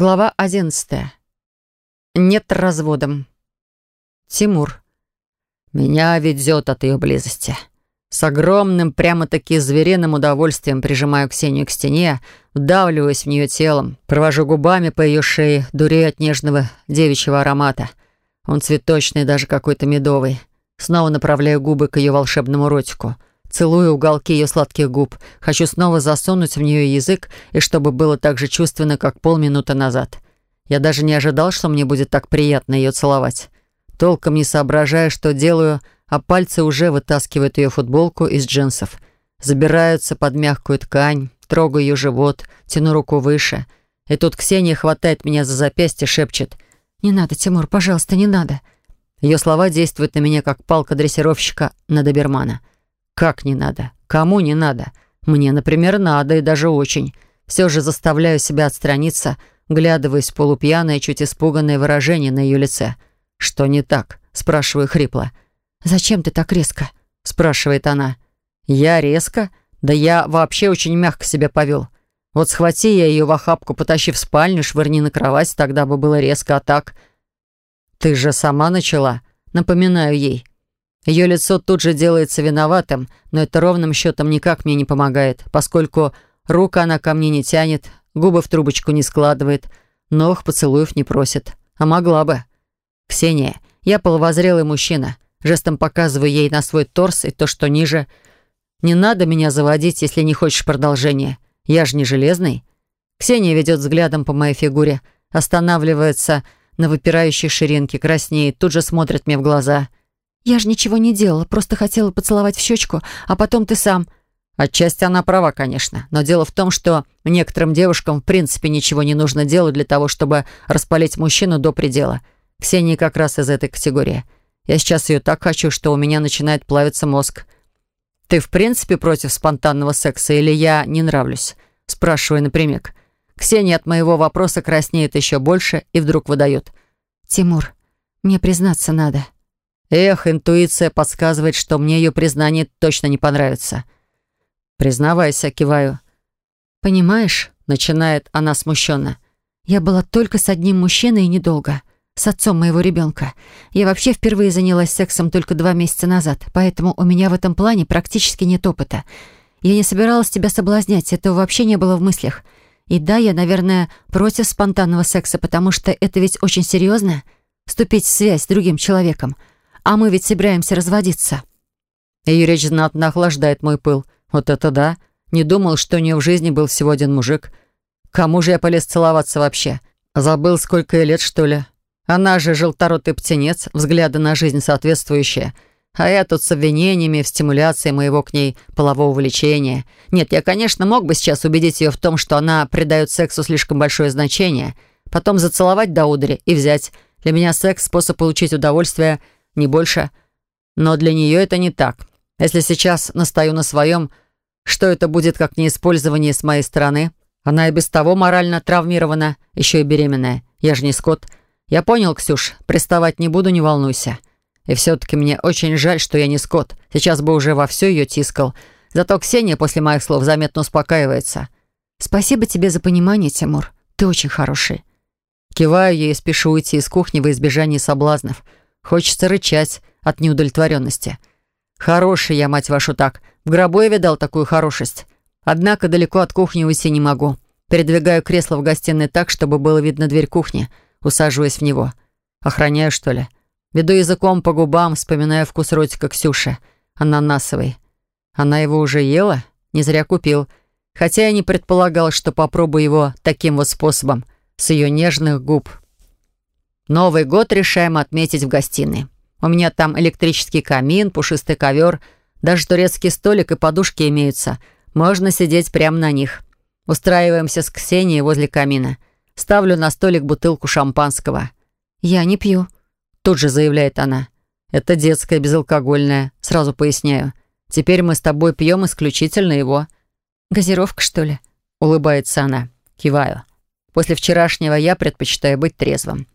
Глава одиннадцатая. Нет разводом. Тимур. Меня ведет от ее близости. С огромным, прямо-таки звериным удовольствием прижимаю Ксению к стене, вдавливаюсь в нее телом, провожу губами по ее шее, дурею от нежного девичьего аромата. Он цветочный, даже какой-то медовый. Снова направляю губы к ее волшебному ротику. Целую уголки ее сладких губ. Хочу снова засунуть в нее язык, и чтобы было так же чувственно, как полминуты назад. Я даже не ожидал, что мне будет так приятно ее целовать. Толком не соображая, что делаю, а пальцы уже вытаскивают ее футболку из джинсов. Забираются под мягкую ткань, трогаю ее живот, тяну руку выше. И тут Ксения хватает меня за запястье, шепчет. «Не надо, Тимур, пожалуйста, не надо». Ее слова действуют на меня, как палка дрессировщика на добермана. «Как не надо? Кому не надо? Мне, например, надо, и даже очень. Все же заставляю себя отстраниться, глядываясь в полупьяное, чуть испуганное выражение на ее лице. «Что не так?» — спрашиваю хрипло. «Зачем ты так резко?» — спрашивает она. «Я резко? Да я вообще очень мягко себя повел. Вот схвати я ее в охапку, потащи в спальню, швырни на кровать, тогда бы было резко, а так...» «Ты же сама начала», — напоминаю ей. Ее лицо тут же делается виноватым, но это ровным счетом никак мне не помогает, поскольку рука она ко мне не тянет, губы в трубочку не складывает, ног поцелуев не просит. А могла бы. «Ксения, я половозрелый мужчина», жестом показываю ей на свой торс и то, что ниже. «Не надо меня заводить, если не хочешь продолжения. Я же не железный». Ксения ведет взглядом по моей фигуре, останавливается на выпирающей ширинке, краснеет, тут же смотрит мне в глаза. «Я же ничего не делала, просто хотела поцеловать в щечку, а потом ты сам...» Отчасти она права, конечно, но дело в том, что некоторым девушкам в принципе ничего не нужно делать для того, чтобы распалить мужчину до предела. Ксения как раз из этой категории. Я сейчас ее так хочу, что у меня начинает плавиться мозг. «Ты в принципе против спонтанного секса или я не нравлюсь?» Спрашиваю напрямик. Ксения от моего вопроса краснеет еще больше и вдруг выдает. «Тимур, мне признаться надо». Эх, интуиция подсказывает, что мне ее признание точно не понравится. «Признавайся», — киваю. «Понимаешь», — начинает она смущенно. «Я была только с одним мужчиной и недолго. С отцом моего ребенка. Я вообще впервые занялась сексом только два месяца назад, поэтому у меня в этом плане практически нет опыта. Я не собиралась тебя соблазнять, этого вообще не было в мыслях. И да, я, наверное, против спонтанного секса, потому что это ведь очень серьезно — вступить в связь с другим человеком — а мы ведь собираемся разводиться». Ее речь знатно охлаждает мой пыл. Вот это да. Не думал, что у нее в жизни был всего один мужик. Кому же я полез целоваться вообще? Забыл, сколько ей лет, что ли? Она же желторотый птенец, взгляды на жизнь соответствующие. А я тут с обвинениями в стимуляции моего к ней полового влечения. Нет, я, конечно, мог бы сейчас убедить ее в том, что она придает сексу слишком большое значение. Потом зацеловать до удри и взять. Для меня секс — способ получить удовольствие — не больше. Но для нее это не так. Если сейчас настаю на своем, что это будет как неиспользование с моей стороны? Она и без того морально травмирована, еще и беременная. Я же не скот. Я понял, Ксюш, приставать не буду, не волнуйся. И все-таки мне очень жаль, что я не скот. Сейчас бы уже во все ее тискал. Зато Ксения после моих слов заметно успокаивается. «Спасибо тебе за понимание, Тимур. Ты очень хороший». Киваю ей и спешу уйти из кухни во избежание соблазнов – Хочется рычать от неудовлетворенности. Хороший я, мать вашу, так. В гробу я видал такую хорошесть. Однако далеко от кухни уйти не могу. Передвигаю кресло в гостиной так, чтобы было видно дверь кухни. Усаживаясь в него. Охраняю, что ли? Веду языком по губам, вспоминая вкус ротика Ксюши. Ананасовый. Она его уже ела? Не зря купил. Хотя я не предполагал, что попробую его таким вот способом. С ее нежных губ. Новый год решаем отметить в гостиной. У меня там электрический камин, пушистый ковер, даже турецкий столик и подушки имеются. Можно сидеть прямо на них. Устраиваемся с Ксенией возле камина. Ставлю на столик бутылку шампанского. «Я не пью», — тут же заявляет она. «Это детское, безалкогольное, сразу поясняю. Теперь мы с тобой пьем исключительно его». «Газировка, что ли?» — улыбается она. Киваю. После вчерашнего я предпочитаю быть трезвым.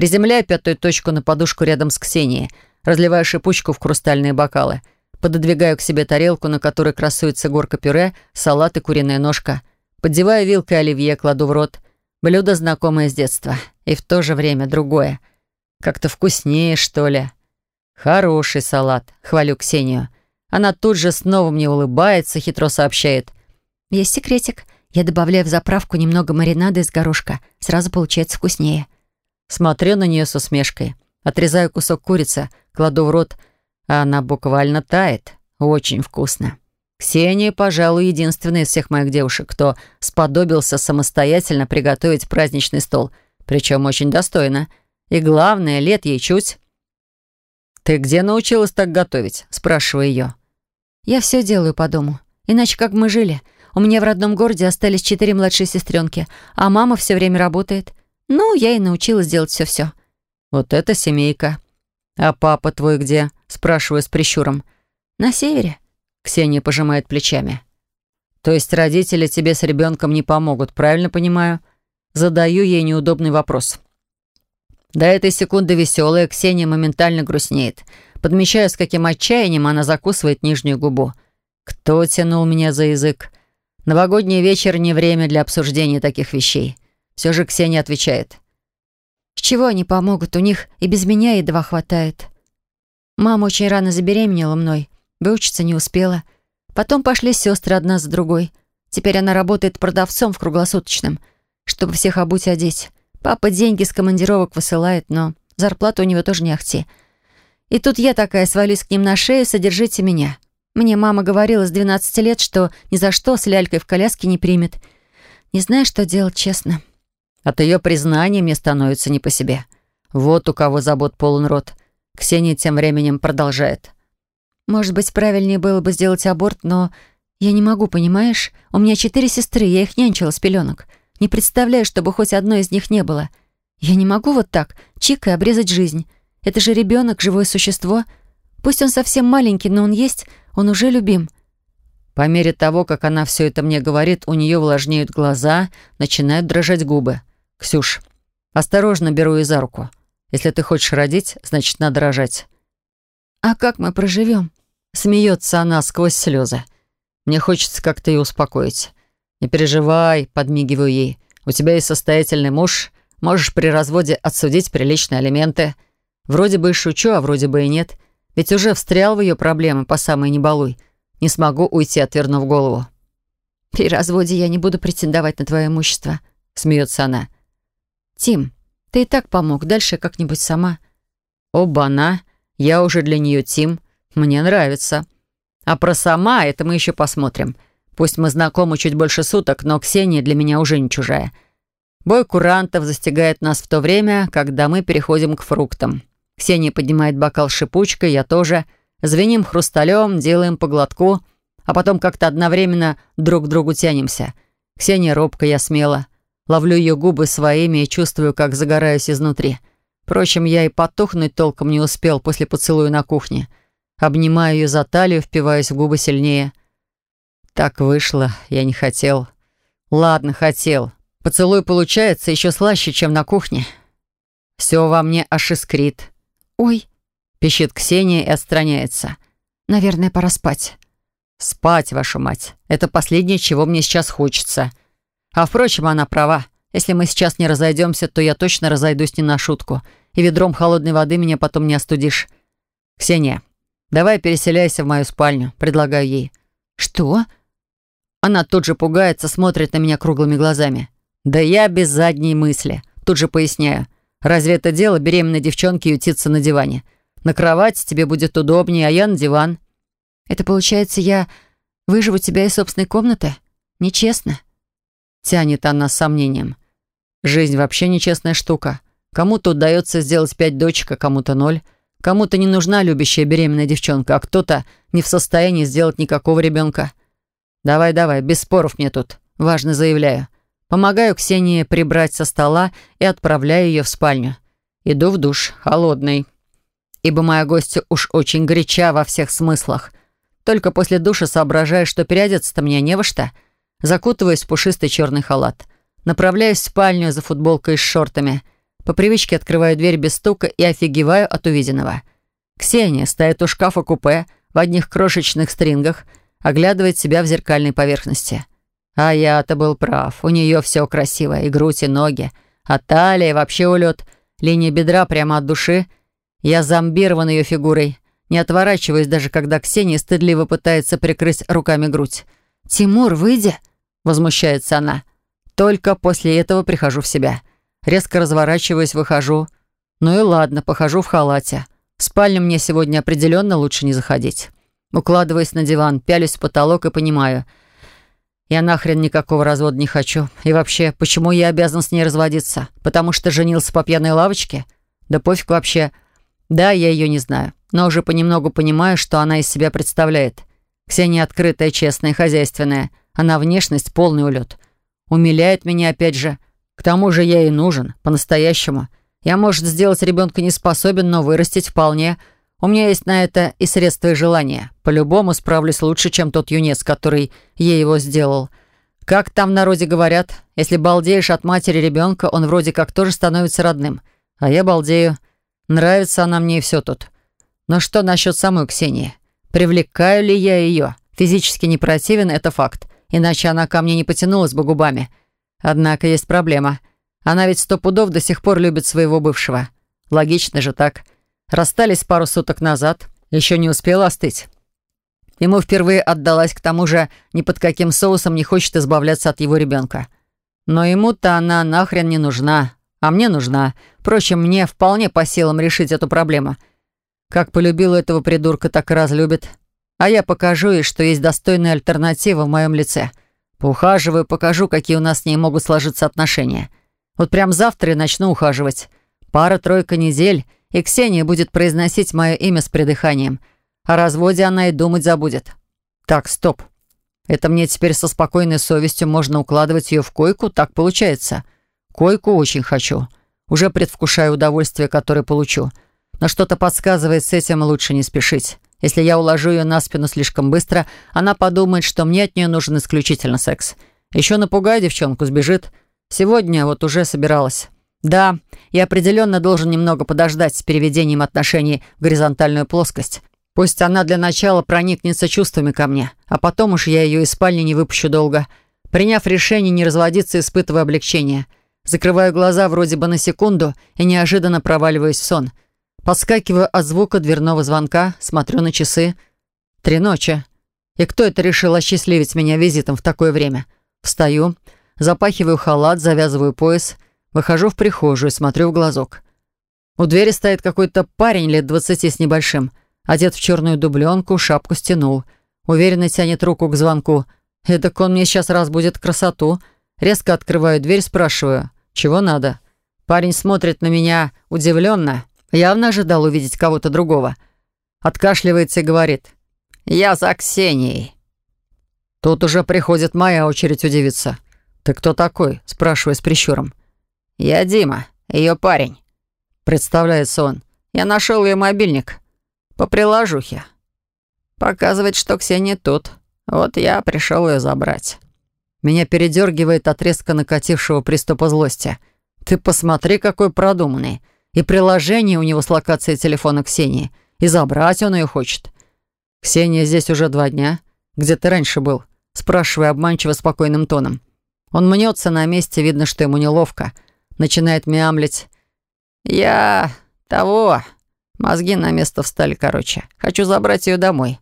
Приземляю пятую точку на подушку рядом с Ксенией, разливаю шипучку в хрустальные бокалы, пододвигаю к себе тарелку, на которой красуется горка пюре, салат и куриная ножка, поддеваю вилкой оливье, кладу в рот. Блюдо знакомое с детства. И в то же время другое. Как-то вкуснее, что ли. Хороший салат. Хвалю Ксению. Она тут же снова мне улыбается, хитро сообщает. Есть секретик. Я добавляю в заправку немного маринада из горошка. Сразу получается вкуснее. Смотрю на нее с усмешкой. Отрезаю кусок курицы, кладу в рот, а она буквально тает. Очень вкусно. Ксения, пожалуй, единственная из всех моих девушек, кто сподобился самостоятельно приготовить праздничный стол, причем очень достойно. И главное, лет ей чуть. «Ты где научилась так готовить?» – спрашиваю ее. «Я все делаю по дому. Иначе как мы жили? У меня в родном городе остались четыре младшие сестренки, а мама все время работает. Ну, я и научилась делать все-все». «Вот это семейка. А папа твой где?» – спрашиваю с прищуром. «На севере». Ксения пожимает плечами. «То есть родители тебе с ребенком не помогут, правильно понимаю?» Задаю ей неудобный вопрос. До этой секунды веселая Ксения моментально грустнеет. Подмечаю, с каким отчаянием она закусывает нижнюю губу. Кто тянул меня за язык? Новогодний вечер не время для обсуждения таких вещей. Все же Ксения отвечает. «С чего они помогут? У них и без меня едва хватает. Мама очень рано забеременела мной. Выучиться не успела. Потом пошли сестры одна за другой. Теперь она работает продавцом в круглосуточном, чтобы всех обуть и одеть. Папа деньги с командировок высылает, но зарплата у него тоже не ахти. И тут я такая свалюсь к ним на шею, содержите меня. Мне мама говорила с 12 лет, что ни за что с лялькой в коляске не примет. Не знаю, что делать, честно. От ее признания мне становится не по себе. Вот у кого забот полон рот. Ксения тем временем продолжает. Может быть, правильнее было бы сделать аборт, но я не могу, понимаешь? У меня четыре сестры, я их нянчила с пеленок. Не представляю, чтобы хоть одной из них не было. Я не могу вот так, чик и обрезать жизнь. Это же ребенок, живое существо. Пусть он совсем маленький, но он есть, он уже любим. По мере того, как она все это мне говорит, у нее влажнеют глаза, начинают дрожать губы. «Ксюш, осторожно беру ее за руку. Если ты хочешь родить, значит, надо рожать». «А как мы проживем?» Смеется она сквозь слезы. Мне хочется как-то ее успокоить. «Не переживай», — подмигиваю ей. «У тебя есть состоятельный муж. Можешь при разводе отсудить приличные алименты. Вроде бы и шучу, а вроде бы и нет. Ведь уже встрял в ее проблемы по самой небалуй. Не смогу уйти, отвернув голову». «При разводе я не буду претендовать на твое имущество», — смеется она. «Тим, ты и так помог. Дальше как-нибудь сама». «Оба-на! Я уже для нее Тим». Мне нравится. А про сама это мы еще посмотрим. Пусть мы знакомы чуть больше суток, но Ксения для меня уже не чужая. Бой курантов застигает нас в то время, когда мы переходим к фруктам. Ксения поднимает бокал шипучкой, я тоже. Звеним хрусталем, делаем по глотку, а потом как-то одновременно друг к другу тянемся. Ксения робко, я смело. Ловлю ее губы своими и чувствую, как загораюсь изнутри. Впрочем, я и потухнуть толком не успел после поцелуя на кухне — Обнимаю ее за талию, впиваясь в губы сильнее. Так вышло, я не хотел. Ладно, хотел. Поцелуй получается еще слаще, чем на кухне. Все во мне аж искрит. «Ой», — пищит Ксения и отстраняется. «Наверное, пора спать». «Спать, вашу мать. Это последнее, чего мне сейчас хочется. А, впрочем, она права. Если мы сейчас не разойдемся, то я точно разойдусь не на шутку. И ведром холодной воды меня потом не остудишь. Ксения, «Давай переселяйся в мою спальню», — предлагаю ей. «Что?» Она тут же пугается, смотрит на меня круглыми глазами. «Да я без задней мысли», — тут же поясняю. «Разве это дело беременной девчонки ютиться на диване? На кровати тебе будет удобнее, а я на диван». «Это получается, я выживу тебя из собственной комнаты? Нечестно?» Тянет она с сомнением. «Жизнь вообще нечестная штука. Кому-то удается сделать пять дочек, а кому-то ноль». Кому-то не нужна любящая беременная девчонка, а кто-то не в состоянии сделать никакого ребенка. Давай, давай, без споров мне тут. Важно заявляю. Помогаю Ксении прибрать со стола и отправляю ее в спальню. Иду в душ, холодный. Ибо моя гостья уж очень горяча во всех смыслах. Только после душа соображаю, что переодеться-то мне не во что. Закутываюсь в пушистый черный халат. Направляюсь в спальню за футболкой с шортами — по привычке открываю дверь без стука и офигеваю от увиденного. Ксения стоит у шкафа-купе в одних крошечных стрингах, оглядывает себя в зеркальной поверхности. А я-то был прав. У нее все красиво. И грудь, и ноги. А талия вообще улет. Линия бедра прямо от души. Я зомбирован ее фигурой. Не отворачиваюсь, даже когда Ксения стыдливо пытается прикрыть руками грудь. «Тимур, выйди!» — возмущается она. Только после этого прихожу в себя. Резко разворачиваюсь, выхожу. Ну и ладно, похожу в халате. В спальню мне сегодня определенно лучше не заходить. Укладываясь на диван, пялюсь в потолок и понимаю. Я нахрен никакого развода не хочу. И вообще, почему я обязан с ней разводиться? Потому что женился по пьяной лавочке? Да пофиг вообще. Да, я ее не знаю но уже понемногу понимаю, что она из себя представляет. Ксения открытая, честная, хозяйственная. Она внешность полный улет. Умиляет меня опять же. К тому же я ей нужен, по-настоящему. Я, может, сделать ребенка не способен, но вырастить вполне. У меня есть на это и средства, и желания. По-любому справлюсь лучше, чем тот юнец, который ей его сделал. Как там в народе говорят, если балдеешь от матери ребенка, он вроде как тоже становится родным. А я балдею. Нравится она мне и все тут. Но что насчет самой Ксении? Привлекаю ли я ее? Физически не противен, это факт. Иначе она ко мне не потянулась бы губами. Однако есть проблема. Она ведь сто пудов до сих пор любит своего бывшего. Логично же так. Расстались пару суток назад. Еще не успела остыть. Ему впервые отдалась, к тому же ни под каким соусом не хочет избавляться от его ребенка. Но ему-то она нахрен не нужна. А мне нужна. Впрочем, мне вполне по силам решить эту проблему — как полюбил этого придурка, так и разлюбит. А я покажу ей, что есть достойная альтернатива в моем лице. Поухаживаю, покажу, какие у нас с ней могут сложиться отношения. Вот прям завтра и начну ухаживать. Пара-тройка недель, и Ксения будет произносить мое имя с придыханием. О разводе она и думать забудет. Так, стоп. Это мне теперь со спокойной совестью можно укладывать ее в койку? Так получается. Койку очень хочу. Уже предвкушаю удовольствие, которое получу. Но что-то подсказывает, с этим лучше не спешить. Если я уложу ее на спину слишком быстро, она подумает, что мне от нее нужен исключительно секс. Еще напугаю девчонку, сбежит. Сегодня вот уже собиралась. Да, я определенно должен немного подождать с переведением отношений в горизонтальную плоскость. Пусть она для начала проникнется чувствами ко мне, а потом уж я ее из спальни не выпущу долго. Приняв решение не разводиться, испытываю облегчение. Закрываю глаза вроде бы на секунду и неожиданно проваливаюсь в сон — Подскакиваю от звука дверного звонка, смотрю на часы. Три ночи. И кто это решил осчастливить меня визитом в такое время? Встаю, запахиваю халат, завязываю пояс, выхожу в прихожую, смотрю в глазок. У двери стоит какой-то парень лет двадцати с небольшим, одет в черную дубленку, шапку стянул. Уверенно тянет руку к звонку. Эдак он мне сейчас разбудит красоту. Резко открываю дверь, спрашиваю, чего надо? Парень смотрит на меня удивленно. Явно ожидал увидеть кого-то другого. Откашливается и говорит. «Я за Ксенией». Тут уже приходит моя очередь удивиться. «Ты кто такой?» — спрашиваю с прищуром. «Я Дима, ее парень», — представляется он. «Я нашел ее мобильник по приложухе. Показывает, что Ксения тут. Вот я пришел ее забрать». Меня передергивает от резко накатившего приступа злости. «Ты посмотри, какой продуманный. И приложение у него с локацией телефона Ксении. И забрать он ее хочет. «Ксения здесь уже два дня. Где ты раньше был?» Спрашиваю обманчиво спокойным тоном. Он мнется на месте, видно, что ему неловко. Начинает мямлить. «Я... того... Мозги на место встали, короче. Хочу забрать ее домой.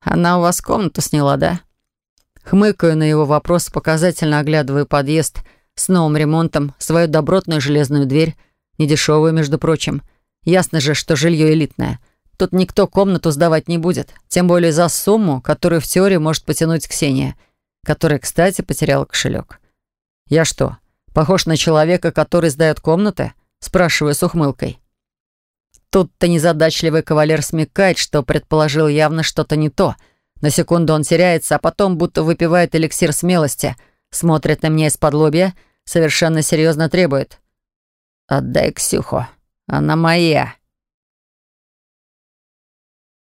Она у вас комнату сняла, да?» Хмыкаю на его вопрос, показательно оглядываю подъезд с новым ремонтом, свою добротную железную дверь, Недешевую, между прочим. Ясно же, что жилье элитное. Тут никто комнату сдавать не будет. Тем более за сумму, которую в теории может потянуть Ксения. Которая, кстати, потеряла кошелек. «Я что, похож на человека, который сдает комнаты?» Спрашиваю с ухмылкой. Тут-то незадачливый кавалер смекает, что предположил явно что-то не то. На секунду он теряется, а потом будто выпивает эликсир смелости, смотрит на меня из-под лобья, совершенно серьезно требует. «Отдай Ксюху. Она моя».